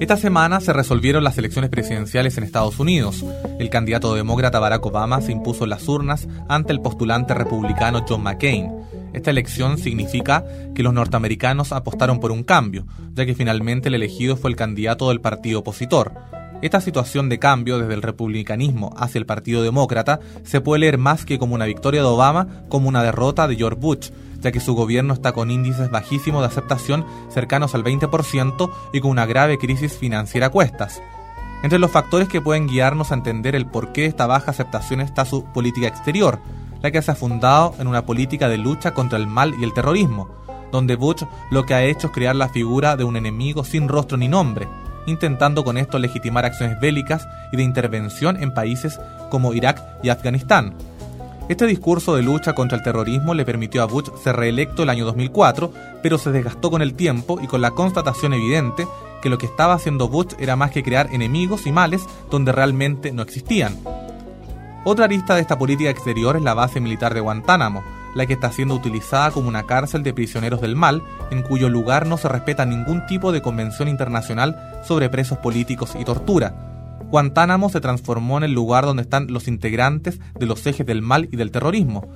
Esta semana se resolvieron las elecciones presidenciales en Estados Unidos. El candidato demócrata Barack Obama se impuso en las urnas ante el postulante republicano John McCain. Esta elección significa que los norteamericanos apostaron por un cambio, ya que finalmente el elegido fue el candidato del partido opositor. Esta situación de cambio desde el republicanismo hacia el Partido Demócrata se puede leer más que como una victoria de Obama como una derrota de George Bush, ya que su gobierno está con índices bajísimos de aceptación cercanos al 20% y con una grave crisis financiera a cuestas. Entre los factores que pueden guiarnos a entender el porqué de esta baja aceptación está su política exterior, la que se ha fundado en una política de lucha contra el mal y el terrorismo, donde Bush lo que ha hecho es crear la figura de un enemigo sin rostro ni nombre, intentando con esto legitimar acciones bélicas y de intervención en países como Irak y Afganistán. Este discurso de lucha contra el terrorismo le permitió a Bush ser reelecto el año 2004, pero se desgastó con el tiempo y con la constatación evidente que lo que estaba haciendo Bush era más que crear enemigos y males donde realmente no existían. Otra arista de esta política exterior es la base militar de Guantánamo, la que está siendo utilizada como una cárcel de prisioneros del mal, en cuyo lugar no se respeta ningún tipo de convención internacional sobre presos políticos y tortura. Guantánamo se transformó en el lugar donde están los integrantes de los ejes del mal y del terrorismo.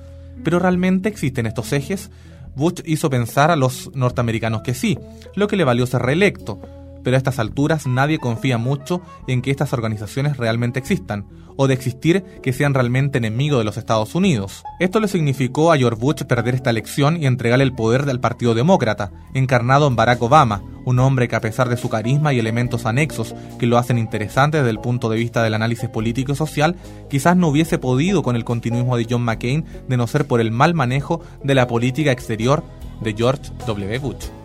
¿Pero realmente existen estos ejes? Bush hizo pensar a los norteamericanos que sí, lo que le valió ser reelecto, pero a estas alturas nadie confía mucho en que estas organizaciones realmente existan, o de existir que sean realmente enemigos de los Estados Unidos. Esto le significó a George Bush perder esta elección y entregarle el poder del Partido Demócrata, encarnado en Barack Obama, un hombre que a pesar de su carisma y elementos anexos que lo hacen interesante desde el punto de vista del análisis político y social, quizás no hubiese podido con el continuismo de John McCain de no ser por el mal manejo de la política exterior de George W. Bush.